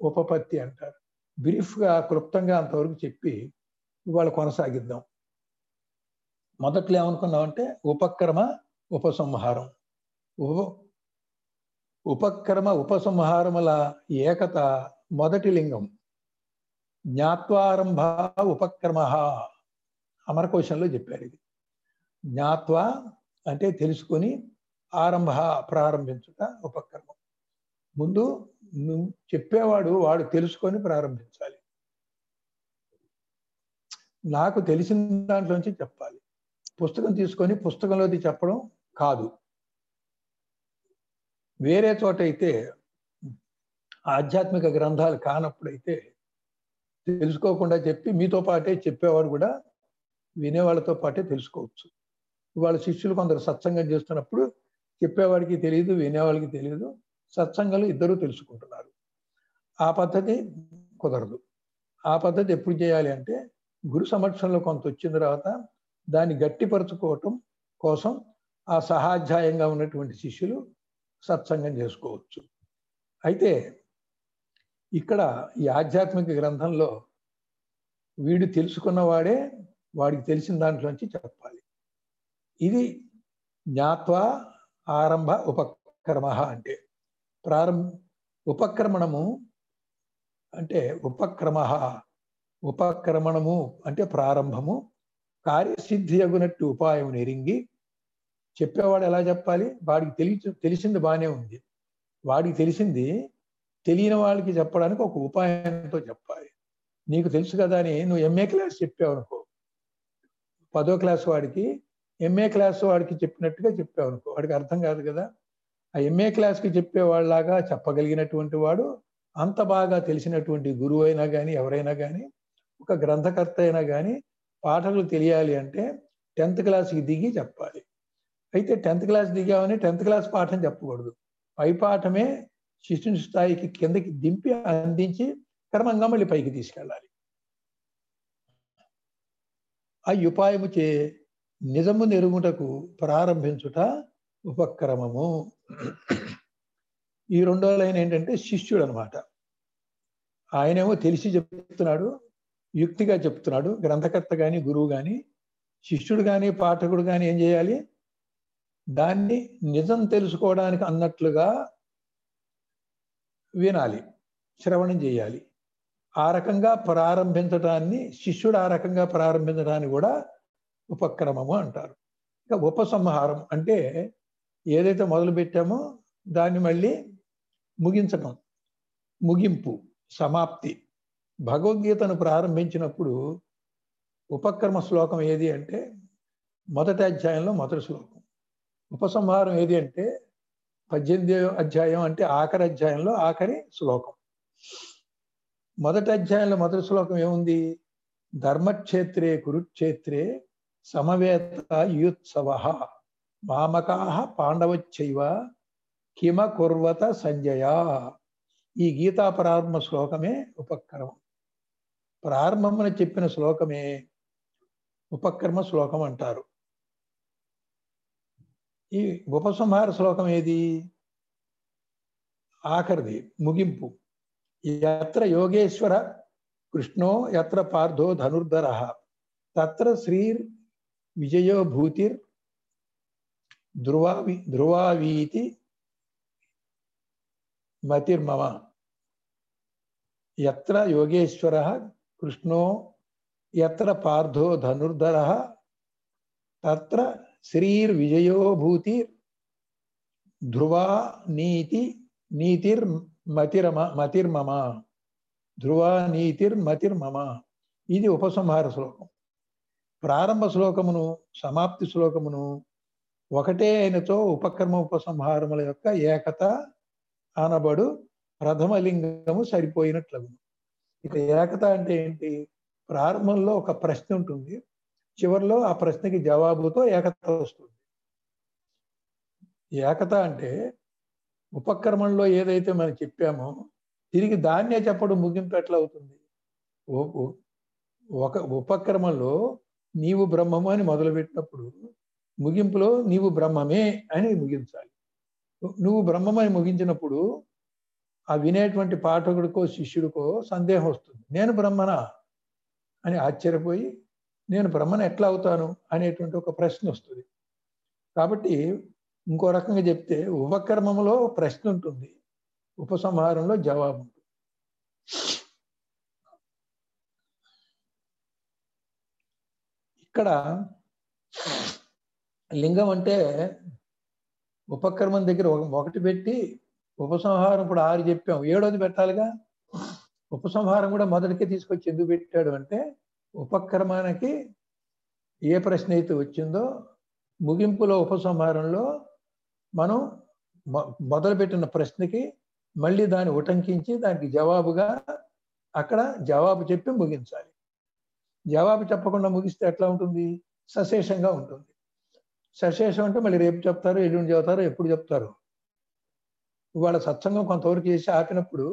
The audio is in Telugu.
ఉపపత్తి అంటారు. బ్రీఫ్గా క్లుప్తంగా అంతవరకు చెప్పి ఇవాళ కొనసాగిద్దాం. మొదట్లో ఏమనుకున్నామంటే ఉపక్రమ ఉపసంహారం. ఉప ఉపక్రమ ఉపసంహారముల ఏకత మొదటి లింగం. జ్ఞాత్వారంభ ఉపక్రమ అమరకోశంలో చెప్పారు ఇది. జ్ఞాత్వ అంటే తెలుసుకొని ఆరంభ ప్రారంభించుట ఉపక్రమం. ముందు నువ్వు చెప్పేవాడు వాడు తెలుసుకొని ప్రారంభించాలి. నాకు తెలిసిన దాంట్లోంచి చెప్పాలి. పుస్తకం తీసుకొని పుస్తకంలోది చెప్పడం కాదు. వేరే చోట అయితే ఆధ్యాత్మిక గ్రంథాలు కానప్పుడైతే తెలుసుకోకుండా చెప్పి మీతో పాటే చెప్పేవాడు కూడా వినేవాళ్ళతో పాటే తెలుసుకోవచ్చు. వాళ్ళ శిష్యులు కొందరు సత్సంగం చేస్తున్నప్పుడు చెప్పేవాడికి తెలియదు వినేవాళ్ళకి తెలియదు. సత్సంగాలు ఇద్దరూ తెలుసుకుంటున్నారు. ఆ పద్ధతి కుదరదు. ఆ పద్ధతి ఎప్పుడు చేయాలి అంటే గురు సమక్షంలో కొంత వచ్చిన తర్వాత దాన్ని గట్టిపరచుకోవటం కోసం ఆ సహాధ్యాయంగా ఉన్నటువంటి శిష్యులు సత్సంగం చేసుకోవచ్చు. అయితే ఇక్కడ ఈ ఆధ్యాత్మిక గ్రంథంలో వీడు తెలుసుకున్నవాడే వాడికి తెలిసిన దాంట్లోంచి చెప్పాలి. ఇది జ్ఞాత్వ ఆరంభ ఉపక్రమ అంటే ప్రారంభ ఉపక్రమణము అంటే ఉపక్రమ ఉపక్రమణము అంటే ప్రారంభము కార్యసిద్ధి అగునట్టు ఉపాయం నెరింగి చెప్పేవాడు ఎలా చెప్పాలి? వాడికి తెలిసి తెలిసింది బాగానే ఉంది. వాడికి తెలిసింది తెలియని వాళ్ళకి చెప్పడానికి ఒక ఉపాయంతో చెప్పాలి. నీకు తెలుసు కదా అని నువ్వు ఎంఏ క్లాస్ చెప్పావు అనుకో. పదో క్లాస్ వాడికి ఎంఏ క్లాస్ వాడికి చెప్పినట్టుగా చెప్పావు అనుకో. వాడికి అర్థం కాదు కదా. ఆ ఎంఏ క్లాస్కి చెప్పేవాళ్ళలాగా చెప్పగలిగినటువంటి వాడు అంత బాగా తెలిసినటువంటి గురువు అయినా కానీ ఎవరైనా కానీ ఒక గ్రంథకర్త అయినా కానీ పాఠకులు తెలియాలి అంటే టెన్త్ క్లాస్కి దిగి చెప్పాలి. అయితే టెన్త్ క్లాస్ దిగామని టెన్త్ క్లాస్ పాఠం చెప్పకూడదు. పై పాఠమే శిష్యుని స్థాయికి కిందకి దింపి అందించి క్రమంగా మళ్ళీ పైకి తీసుకెళ్ళాలి. ఆ ఉపాయము చే నిజము నెరుగుటకు ప్రారంభించుట ఉపక్రమము. ఈ రెండో లైన్ ఏంటంటే శిష్యుడు అనమాట ఆయనేమో తెలిసి చెప్తున్నాడు యుక్తిగా చెప్తున్నాడు. గ్రంథకర్త కానీ గురువు కానీ శిష్యుడు కానీ పాఠకుడు కానీ ఏం చేయాలి? దాన్ని నిజం తెలుసుకోవడానికి అన్నట్లుగా వినాలి శ్రవణం చేయాలి. ఆ రకంగా ప్రారంభించడాన్ని శిష్యుడు ఆ రకంగా ప్రారంభించడాన్ని కూడా ఉపక్రమము అంటారు. ఇక ఉపసంహారం అంటే ఏదైతే మొదలు పెట్టామో దాన్ని మళ్ళీ ముగించడం ముగింపు సమాప్తి. భగవద్గీతను ప్రారంభించినప్పుడు ఉపక్రమ శ్లోకం ఏది అంటే మొదటి అధ్యాయంలో మొదటి శ్లోకం. ఉపసంహారం ఏది అంటే పద్దెనిమిది అధ్యాయం అంటే ఆఖరి అధ్యాయంలో ఆఖరి శ్లోకం. మొదటి అధ్యాయంలో మొదటి శ్లోకం ఏముంది? ధర్మక్షేత్రే కురుక్షేత్రే సమవేత యుత్సవ. మామకాహ పాండవచ్చైవ కిమ కుర్వత సంజయ. ఈ గీతా ప్రారంభ శ్లోకమే ఉపక్రమం. ప్రారంభమున చెప్పిన శ్లోకమే ఉపక్రమ శ్లోకం అంటారు. ఈ ఉపసంహార శ్లోకం ఏది? ఆఖరిది ముగింపు. ఎత్ర యోగేశ్వర కృష్ణో ఎత్ర పార్థో ధనుర్ధర. తత్ర విజయోభూతిర్ విజయో భూతిర్ ధ్రువావి ధ్రువావీతి మతిర్మమ. ఎత్ర యోగేశ్వర కృష్ణో ఎత్ర పార్థో ధనుర్ధర తత్ర శ్రీర్ విజయో ధ్రువా నీతి నీతిర్ మతిర్మ మతిర్మమ. ధ్రువా నీతిర్ మతిర్మమ. ఇది ఉపసంహార శ్లోకం. ప్రారంభ శ్లోకమును సమాప్తి శ్లోకమును ఒకటే ఆయనతో ఉపక్రమ ఉపసంహారముల యొక్క ఏకత అనబడు ప్రథమ లింగము సరిపోయినట్లు ఇక ఏకత అంటే ఏంటి? ప్రారంభంలో ఒక ప్రశ్న ఉంటుంది చివరిలో ఆ ప్రశ్నకి జవాబుతో ఏకత వస్తుంది. ఏకత అంటే ఉపక్రమంలో ఏదైతే మనం చెప్పామో తిరిగి దాన్నే చెప్పడం ముగింపు ఎట్లా అవుతుంది ఒక ఉపక్రమంలో నీవు బ్రహ్మము అని మొదలుపెట్టినప్పుడు ముగింపులో నీవు బ్రహ్మమే అని ముగించాలి. నువ్వు బ్రహ్మమని ముగించినప్పుడు ఆ వినేటువంటి పాఠకుడికో శిష్యుడికో సందేహం వస్తుంది. నేను బ్రహ్మనా? అని ఆశ్చర్యపోయి నేను బ్రహ్మను ఎట్లా అవుతాను అనేటువంటి ఒక ప్రశ్న వస్తుంది. కాబట్టి ఇంకో రకంగా చెప్తే ఉపక్రమంలో ప్రశ్న ఉంటుంది. ఉపసంహారంలో జవాబు ఉంటుంది. ఇక్కడ లింగం అంటే ఉపక్రమం దగ్గర ఒకటి పెట్టి ఉపసంహారం కూడా ఆరు చెప్పాం. ఏడోది పెట్టాలిగా? ఉపసంహారం కూడా మొదటికే తీసుకొచ్చి ఎందుకు పెట్టాడు అంటే ఉపక్రమానికి ఏ ప్రశ్న అయితే వచ్చిందో ముగింపులో ఉపసంహారంలో మనం మొ- మొదలుపెట్టిన ప్రశ్నకి మళ్ళీ దాన్ని ఉటంకించి దానికి జవాబుగా అక్కడ జవాబు చెప్పి ముగించాలి. జవాబు చెప్పకుండా ముగిస్తే ఎట్లా ఉంటుంది? సశేషంగా ఉంటుంది. సశేషం అంటే మళ్ళీ రేపు చెప్తారు ఎల్లుండి చెప్తారు ఎప్పుడు చెప్తారు. ఇవాళ సత్సంగం కొంతవరకు చేసి ఆపినప్పుడు